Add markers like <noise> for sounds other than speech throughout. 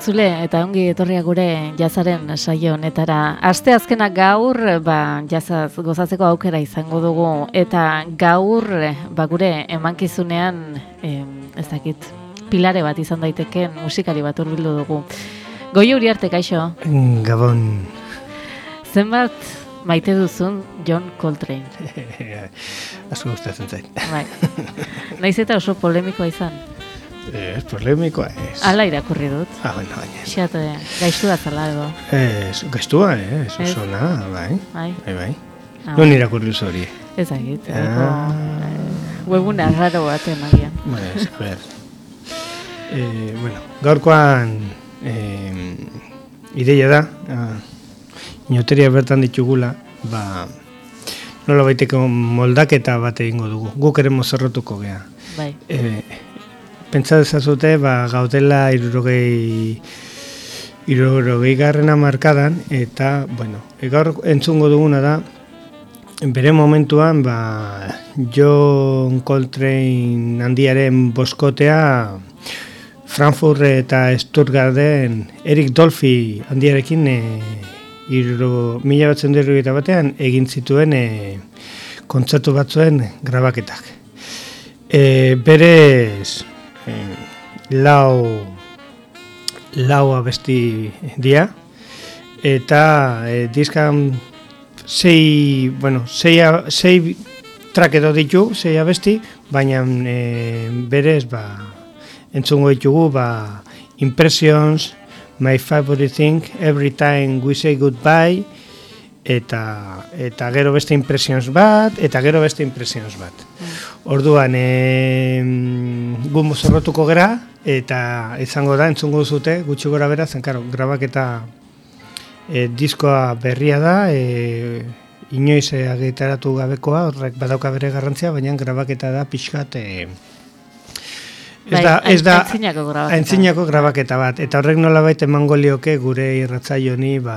Entzule eta ongi etorriak gure jazaren saio honetara. Aste azkenak gaur, ba, jazaz gozatzeko aukera izango dugu eta gaur, ba, gure emankizunean, eh, ez dakit, pilare bat izan daiteken musikari bat urbildu dugu. Goi hori arte, kaixo? Gabon. Zenbat maite duzun John Coltrane? <laughs> Asko gustatzen zait. Bai. Naiz eta oso polemikoa izan. Ez polemikoa ez. Ala irakurri dut. Ah, bueno, baina. Xeat, gaiztu da zala edo. Ez, gaiztua, eh? Ez oso bai. Bai. Bai, bai. Ah, Non irakurri zu hori? Ez dakit. Ah. Ah. Webuna raro baten agian. Bueno, ez, a ver. Eh, bueno, gaurkoan eh, ideia da, ah, inoteria bertan ditugula, ba, nola baiteko moldaketa bat egingo dugu. Guk ere mozorrotuko gea. Bai. E, pentsa dezazute, ba, gaudela irurogei irurogei garrena markadan, eta, bueno, gaur entzungo duguna da, bere momentuan, ba, John Coltrane handiaren boskotea, Frankfurt eta Stuttgarten Erik Dolphy handiarekin e, iruro, mila batzen batean egin zituen e, kontzertu batzuen grabaketak. E, berez lau lau abesti dia eta e, diskan sei, bueno, sei, sei track edo ditu, sei abesti, baina e, berez ba, entzungo ditugu ba, Impressions, My Favorite Thing, Every Time We Say Goodbye, eta eta gero beste impressions bat, eta gero beste impressions bat. Orduan, e, gu mozorrotuko gera, eta izango da, entzungo zute, gutxi gora bera, zen, karo, grabaketa e, diskoa berria da, e, inoiz e, agitaratu gabekoa, horrek badauka bere garrantzia, baina grabaketa da pixkat, e, ez Bai, da, ez da, aintzinako grabaketa. Aintzinako grabaketa bat, eta horrek nolabait emango lioke gure irratzaioni ba,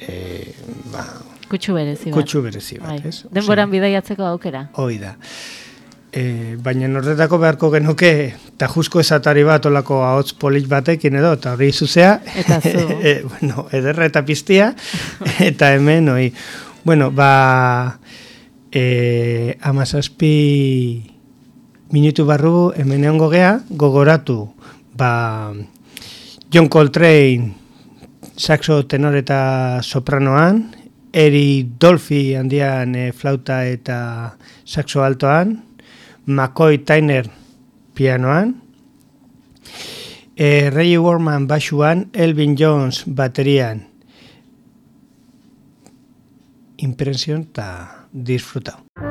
e, ba, Kutsu berezi bat. kutsu berezi bat, Bai. ez? Denboran bidaiatzeko aukera. Hoi da. E, baina horretako beharko genuke tajuzko esatari bat olako ahots polit batekin edo, eta hori zuzea. Eta zu. <laughs> e, bueno, ederra eta piztia, <laughs> eta hemen, hoi. Bueno, ba, e, amazazpi minutu barru hemen egongo gea, gogoratu, ba, John Coltrane saxo tenor eta sopranoan, Eri Dolphy handian e, flauta eta saxo altoan, McCoy Tyner pianoan, e, Ray Warman basuan, Elvin Jones baterian, impresión eta disfrutau.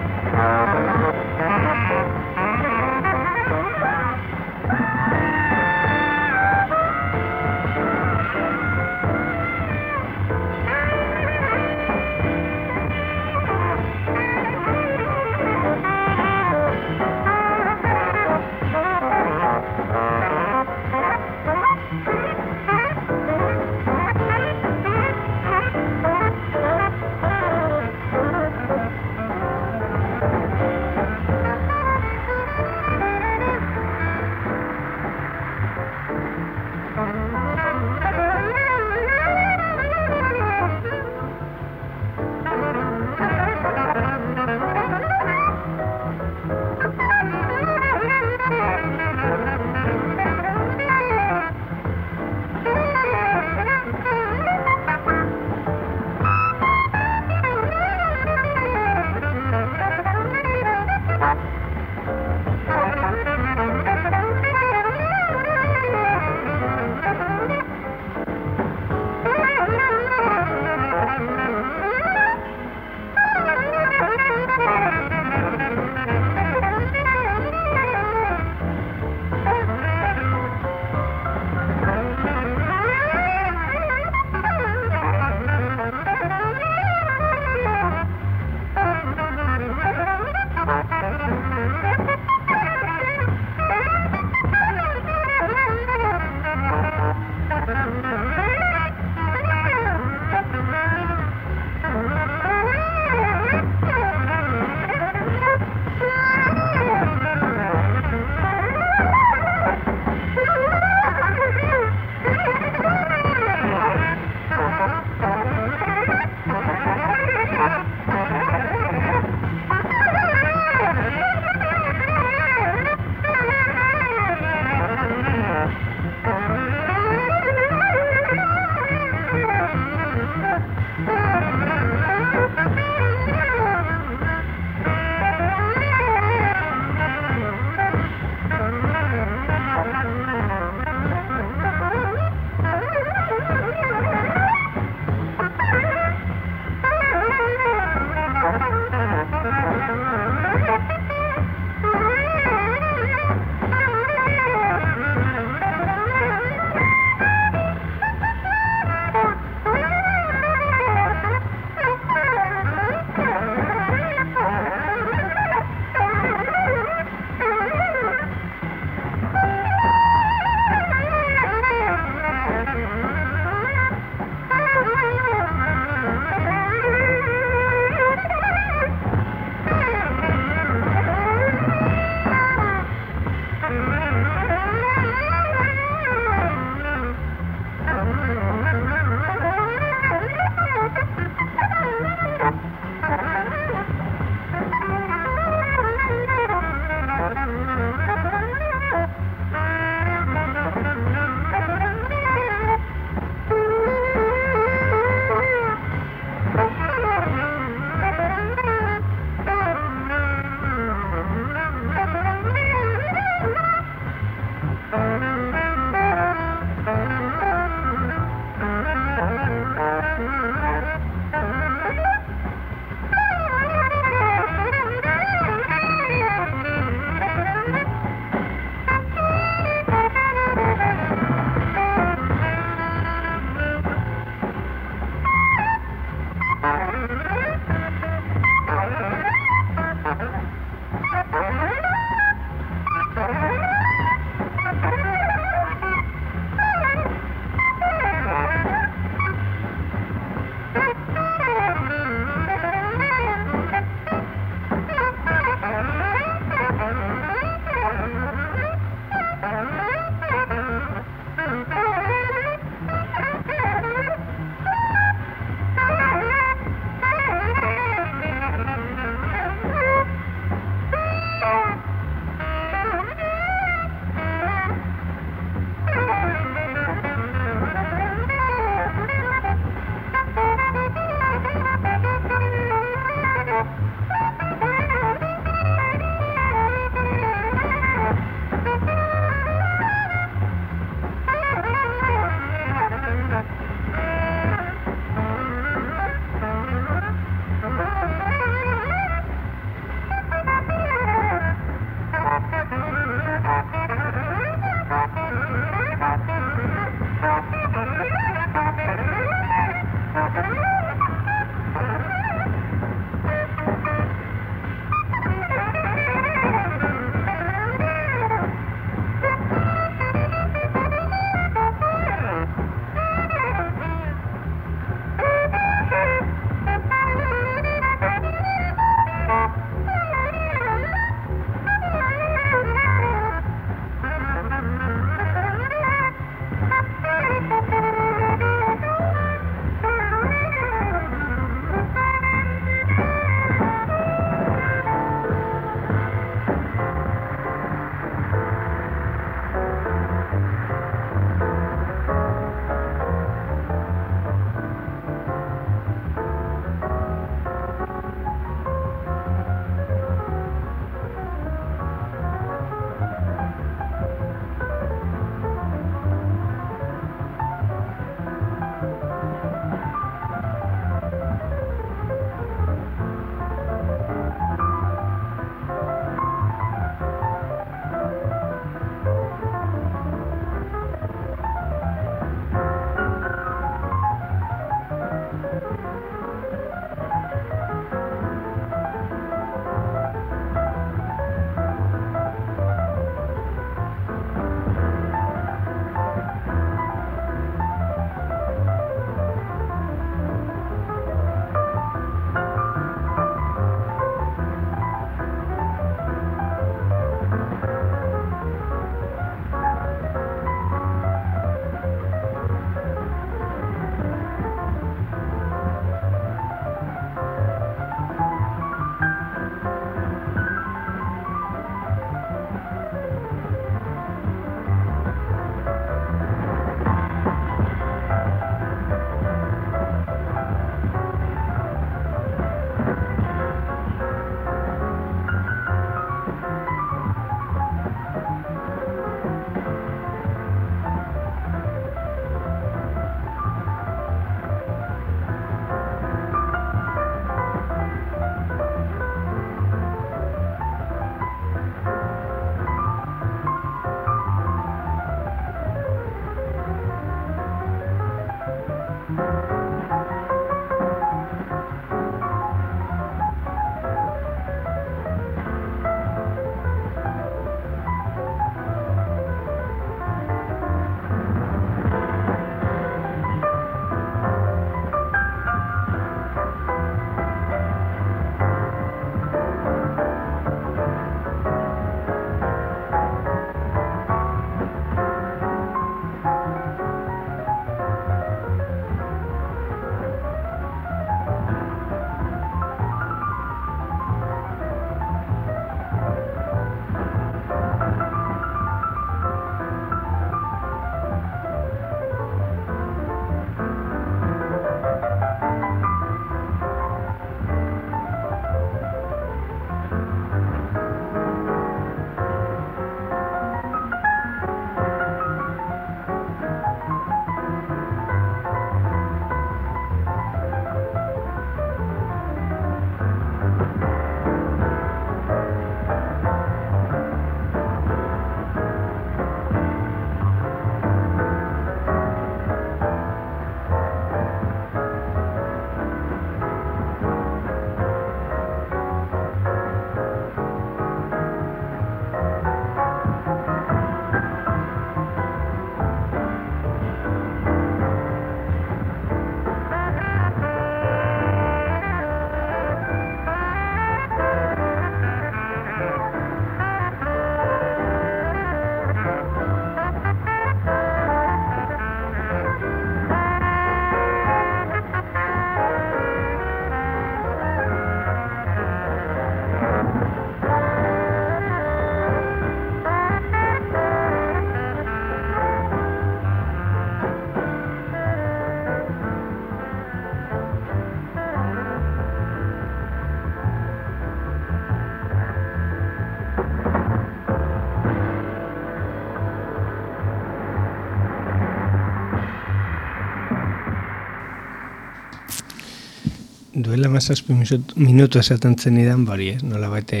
Duela mazazpi minutu esaten zen idan, bari, eh? nola baite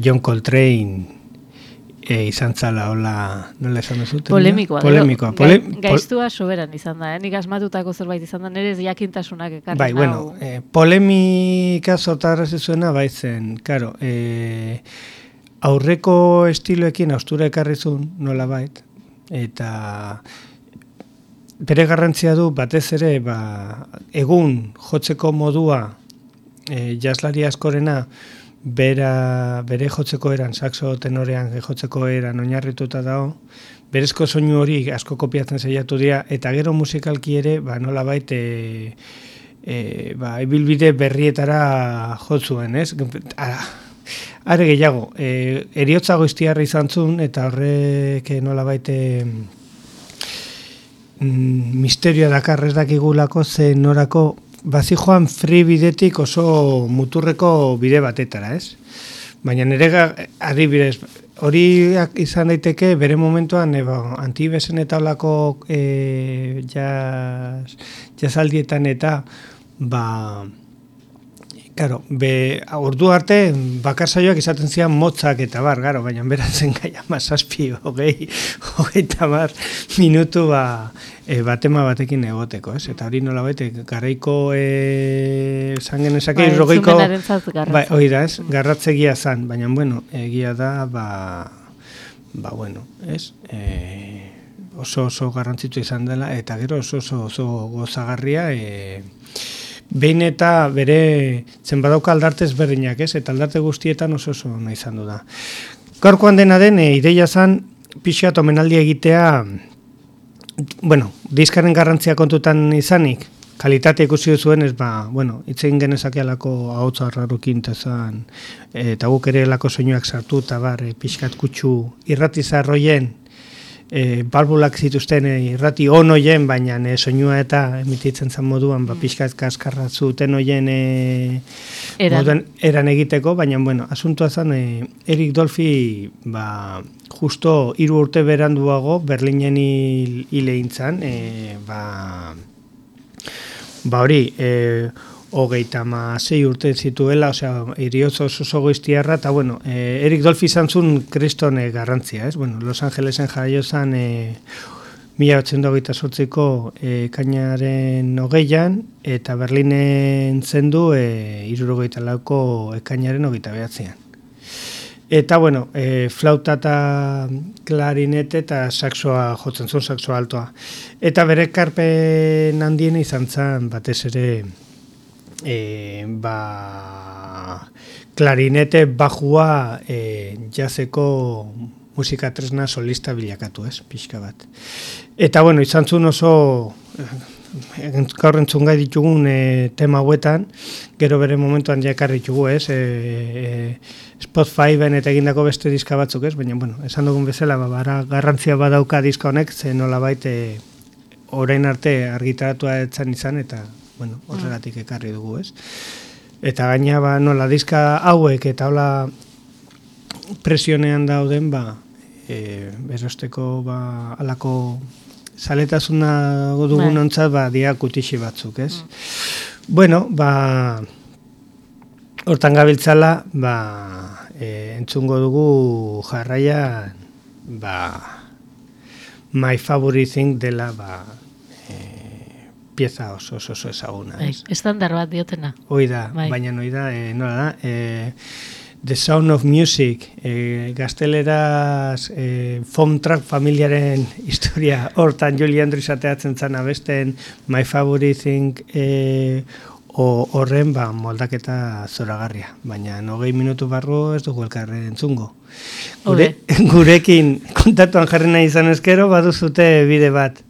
John Coltrane e, izan zala, hola, nola esan duzut? Polemikoa. Polemikoa. Pole, gaiztua soberan izan da, eh? nik asmatutako zerbait izan da, nire jakintasunak ekarri. Bai, bueno, e, polemika zotarra zuena baitzen, karo, e, aurreko estiloekin austura ekarrizun nola bait, eta bere garrantzia du batez ere ba, egun jotzeko modua e, jaslari askorena bera, bere jotzeko eran, saxo tenorean jotzeko eran oinarrituta dago, berezko soinu hori asko kopiatzen zeiatu dira, eta gero musikalki ere, ba, nola baite, e, ba, ebilbide berrietara jotzuen, ez? are gehiago, e, eriotzago iztiarra izan zun, eta horrek nola baite misterioa dakar ez dakigulako ze norako bazi joan free bidetik oso muturreko bide batetara, ez? Baina nire adibidez, hori izan daiteke bere momentuan eba, antibesen eta olako e, jaz, jazaldietan eta ba, Claro, be, ordu arte bakarsaioak izaten zian motzak eta bar, garo, baina beratzen <laughs> gaia mazazpi, hogei, hogei bar, minutu ba, e, batema batekin egoteko, ez? Eta hori nola baite, garraiko e, zangen esake, bai, rogeiko, bai, hori da, ez? Garratzegia zan, baina, bueno, egia da, ba, ba, bueno, ez? E, oso oso garrantzitu izan dela, eta gero oso oso, oso gozagarria, e, behin eta bere zen badauka aldartez berdinak, ez? Eta aldarte guztietan oso oso nahi izan du da. Gaurkoan dena den, e, ideia zan, pixat omenaldi egitea, bueno, diskaren garrantzia kontutan izanik, kalitate ikusi zuen ez ba, bueno, itzein genezake alako ahotsa rarukin tezan, eta guk ere lako soinuak sartu, eta bar, e, pixkat kutsu irratizarroien, e, balbulak zituzten e, irrati on hoien, baina e, soinua eta emititzen zen moduan, ba, mm. pixkat kaskarra zuten hoien e, eran. eran egiteko, baina, bueno, asuntua zen, e, Erik Dolfi, ba, justo hiru urte beranduago, Berlinen hile hil e, ba, ba hori, e, hogeita ma zei urte zituela, osea, iriotz oso goiztiarra, eta bueno, e, Erik Dolfi izan zuen kriston e, garrantzia, ez? Bueno, Los Angelesen jaio zan, e, mila hogeita sortziko e, kainaren hogeian, eta Berlinen zendu e, irurogeita lauko ekainaren hogeita behatzean. Eta, bueno, e, flauta eta klarinete eta saxoa jotzen zuen, saxoa altoa. Eta bere karpen handien izan zen, batez ere, e, ba, klarinete bajua e, jazeko musika tresna solista bilakatu, ez, pixka bat. Eta, bueno, izan zuen oso, gaur entzun gai ditugun e, tema huetan, gero bere momentuan jakarri ditugu, ez, e, e, Spotify-ben eta egindako beste diska batzuk, ez, baina, bueno, esan dugun bezala, ba, bara, garrantzia badauka diska honek, ze nola baite, orain arte argitaratua etzan izan, eta bueno, horregatik ekarri dugu, ez? Eta gaina, ba, nola, dizka hauek eta hola presionean dauden, ba, e, berosteko, ba, alako saletasuna dugun bai. ontzat, ba, dia kutixi batzuk, ez? Mm. Bueno, ba, hortan gabiltzala, ba, e, entzungo dugu jarraia, ba, my favorite thing dela, ba, pieza oso oso, oso ezaguna. Bai, estandar bat diotena. Hoi da, bai. baina hoi da, e, nola da, e, The Sound of Music, e, gazteleraz e, Fom Track familiaren <laughs> historia hortan Julie Andrews ateatzen zan abesten My Favorite Thing e, o horren ba, moldaketa zoragarria. Baina nogei minutu barru ez dugu elkarren entzungo. Gure, <laughs> gurekin kontatuan jarri nahi izan ezkero, baduzute bide bat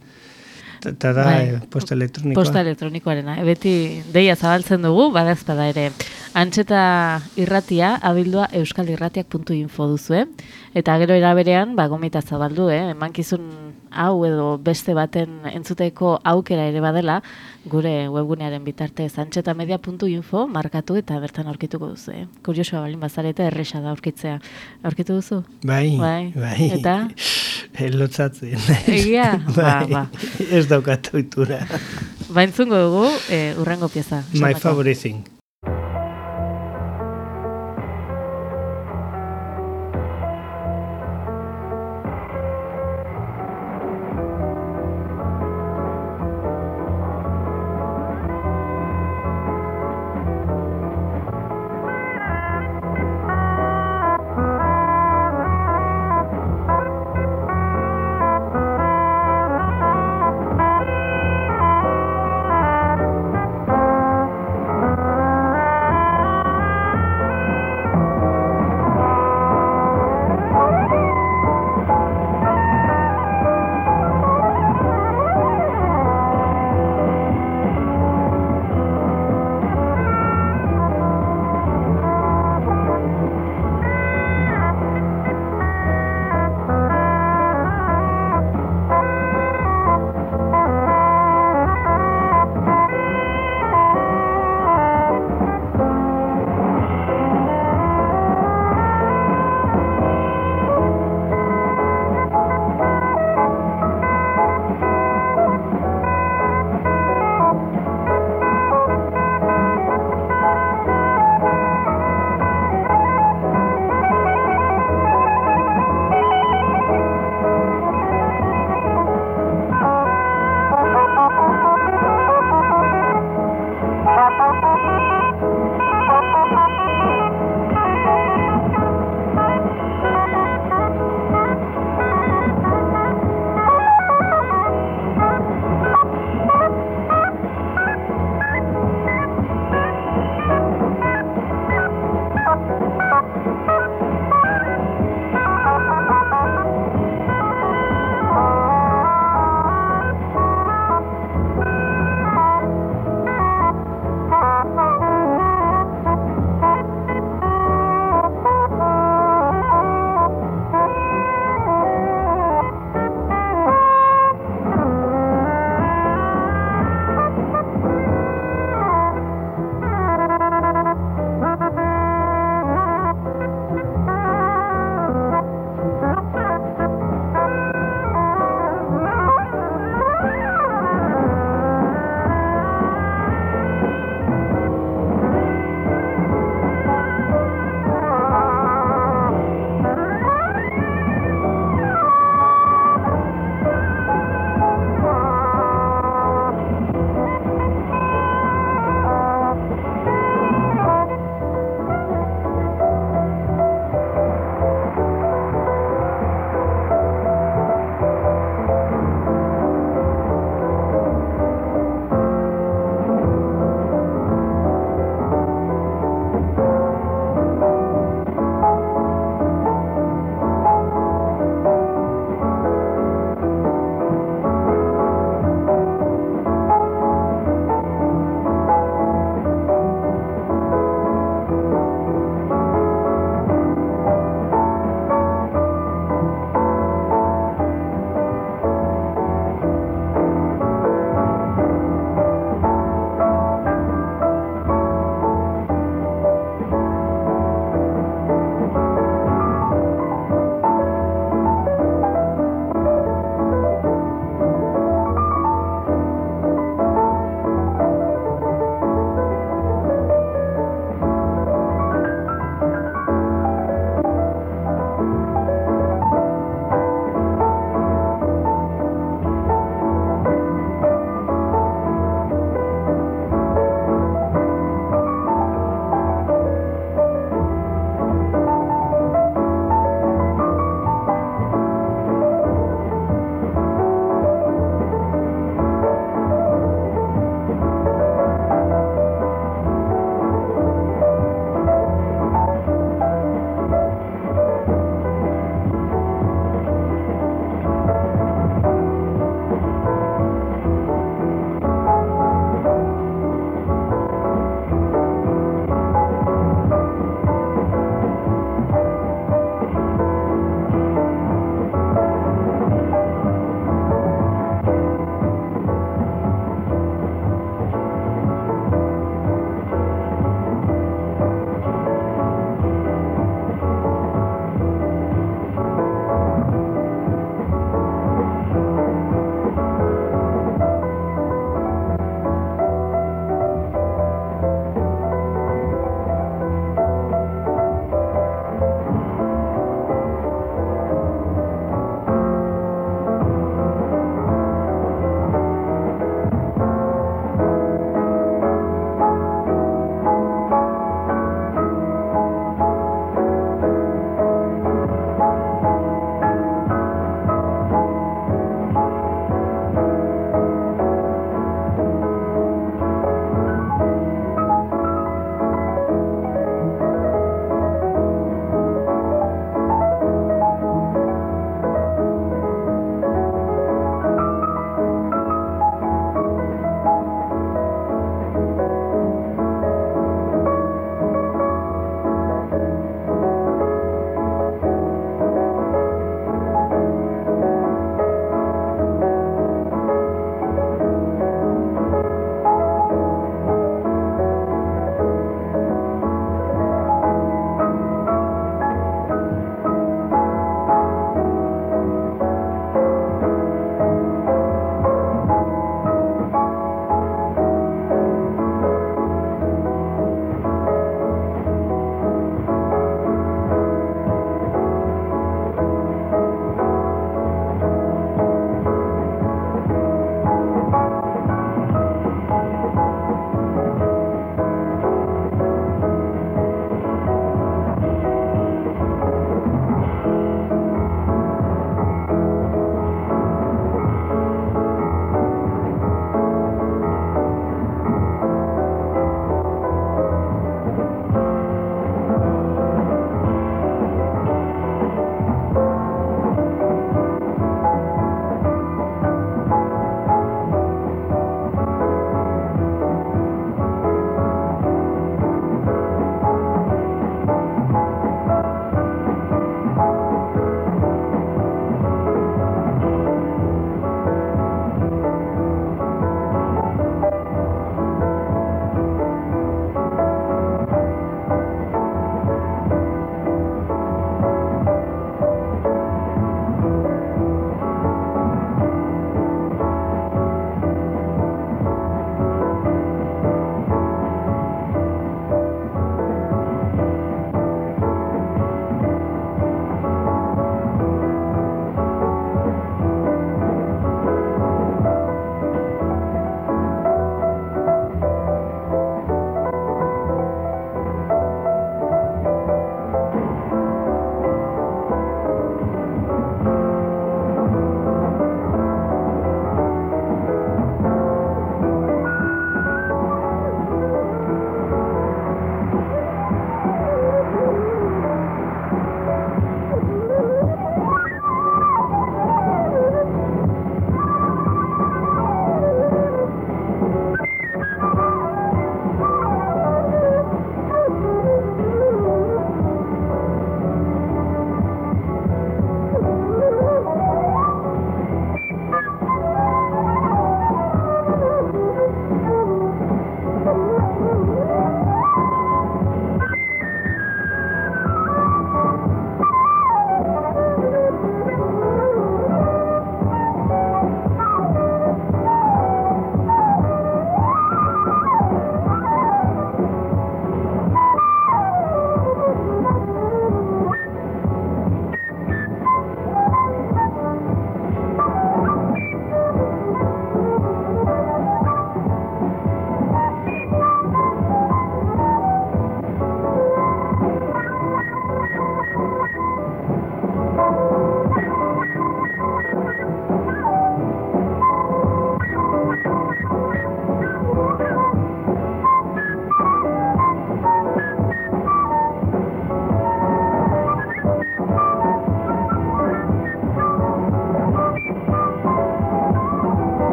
eta da bai. Eh, posta elektronikoa. Posta elektronikoarena. E, beti deia zabaltzen dugu, badazpada ere. Antxeta irratia, abildua euskalirratiak.info duzu, eh? Eta gero eraberean, ba, gomita zabaldu, eh? Emankizun hau edo beste baten entzuteko aukera ere badela, gure webgunearen bitarte antxetamedia.info markatu eta bertan aurkituko duzu, eh? Kuriosua balin bazareta erresa da aurkitzea. Aurkitu duzu? Bai, bai. bai. Eta? <laughs> Lotzatzen. Egia? <laughs> bai. ba, ba. Ez daukat oitura. Baintzungo dugu, e, urrengo pieza. My favorite thing.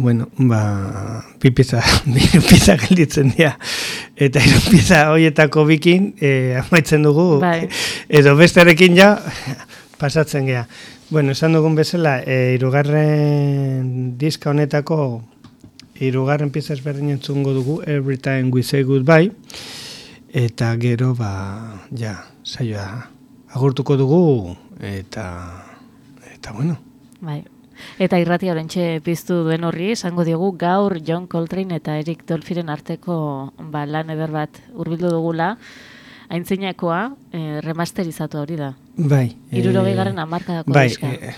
Bueno, ba, bi pieza, <laughs> bi pieza gelditzen dira. Eta hiru pieza horietako bikin, e, amaitzen dugu, Bai. edo bestearekin ja, pasatzen gea. Bueno, esan dugun bezala, e, irugarren diska honetako, irugarren pieza ezberdin entzungo dugu, Every Time We Say Goodbye, eta gero, ba, ja, saioa agurtuko dugu, eta, eta bueno, Bai. Eta irratia orentxe piztu duen horri, esango diogu gaur John Coltrane eta Eric Dolphyren arteko ba, lan eder bat hurbildu dugula, aintzinakoa e, remasterizatu hori da. bai. Irurogei eh, garren amarkadako Bai, e,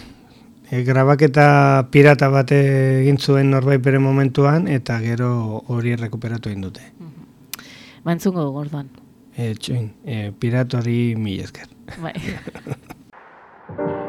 e, grabaketa pirata bat egin zuen norbait bere momentuan, eta gero hori rekuperatu egin dute. Bantzungo dugu orduan. E, txoin, e, pirata hori mil esker. Bai. <laughs>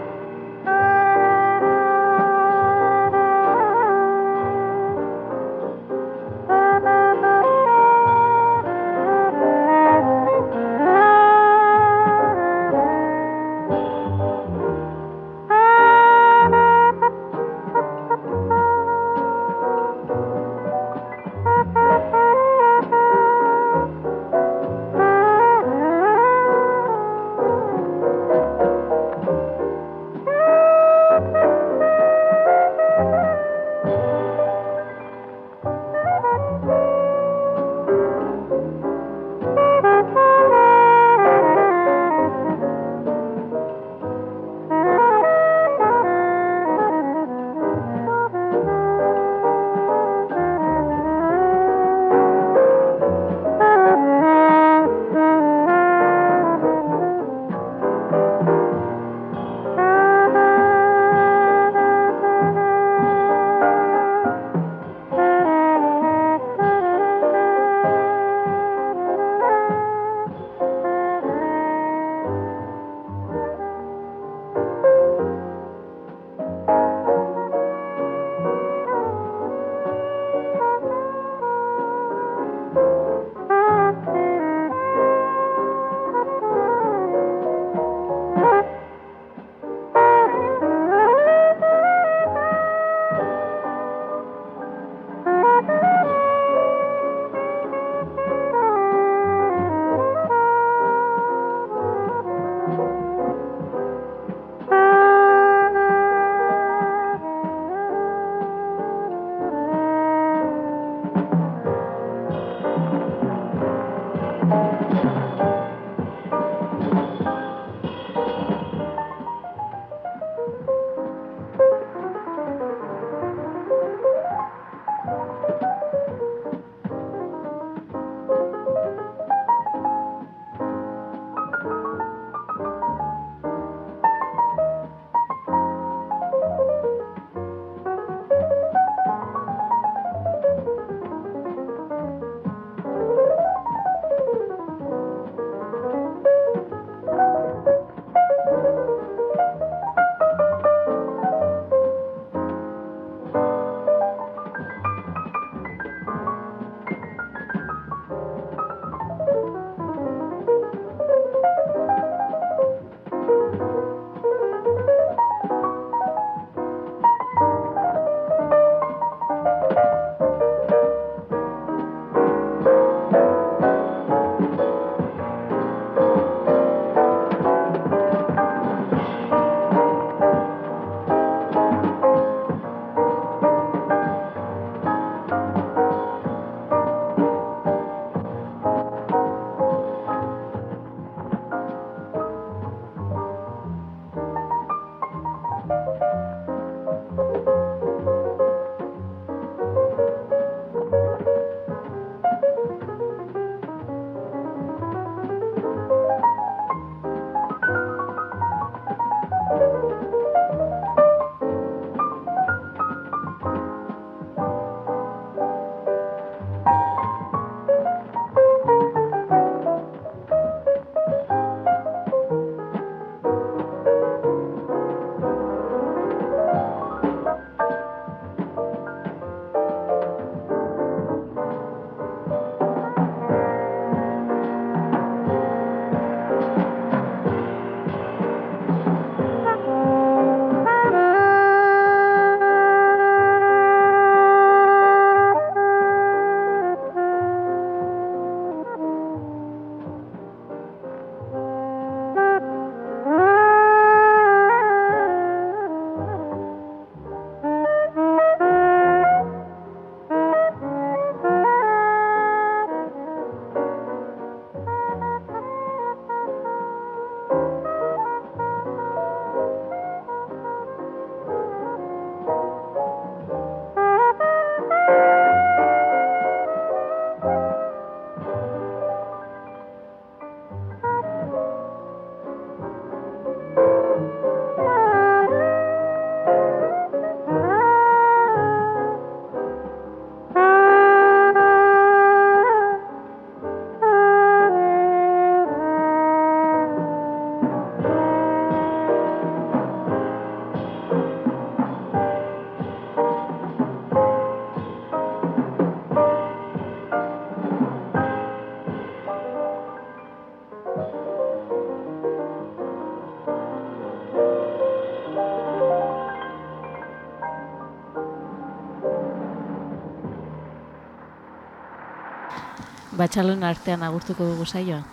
batxaloen artean agurtuko dugu saioa.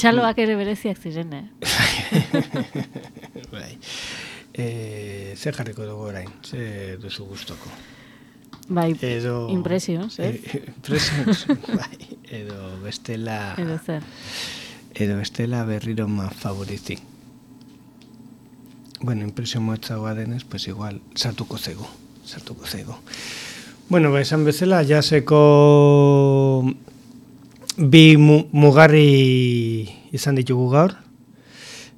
Txaloak ere bereziak ziren, eh? <laughs> bai. E, ze jarriko dugu orain, ze duzu gustoko. Bai, edo, impresioz, eh? <laughs> impresioz, bai, edo bestela... Edo zer. Edo bestela berriro ma favorizi. Bueno, impresio moetzagoa denez, pues igual, sartuko zego, sartuko zego. Bueno, ba, esan bezala, jaseko bi mugarri izan ditugu gaur,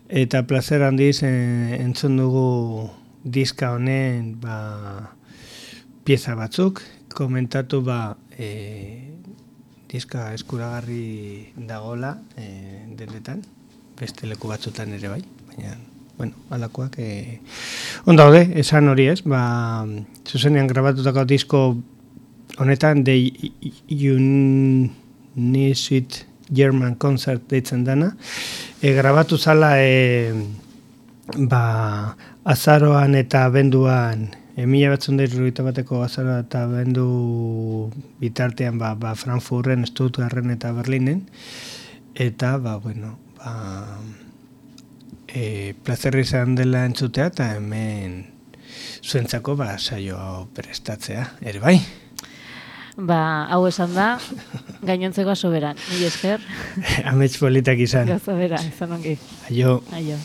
eta placer handiz en, entzun dugu diska honen ba, pieza batzuk, komentatu ba, e, diska eskuragarri dagola e, denetan, beste leku batzutan ere bai, baina, bueno, alakoak e, onda hode, esan hori ez, ba, zuzenean grabatutako disko honetan, de Unisuit German Concert deitzen dana. E, grabatu zala e, ba, azaroan eta benduan e, mila batzun bateko azaroa eta bendu bitartean ba, ba Frankfurten, Stuttgarten eta Berlinen. Eta, ba, bueno, ba, e, plazerri izan dela entzutea eta hemen zuentzako ba, saio prestatzea. Ere bai? Ba, hau esan da, gainontzeko soberan. Ni esker. <laughs> Amets politak izan. Gazo bera, izan ongi. Aio. Aio.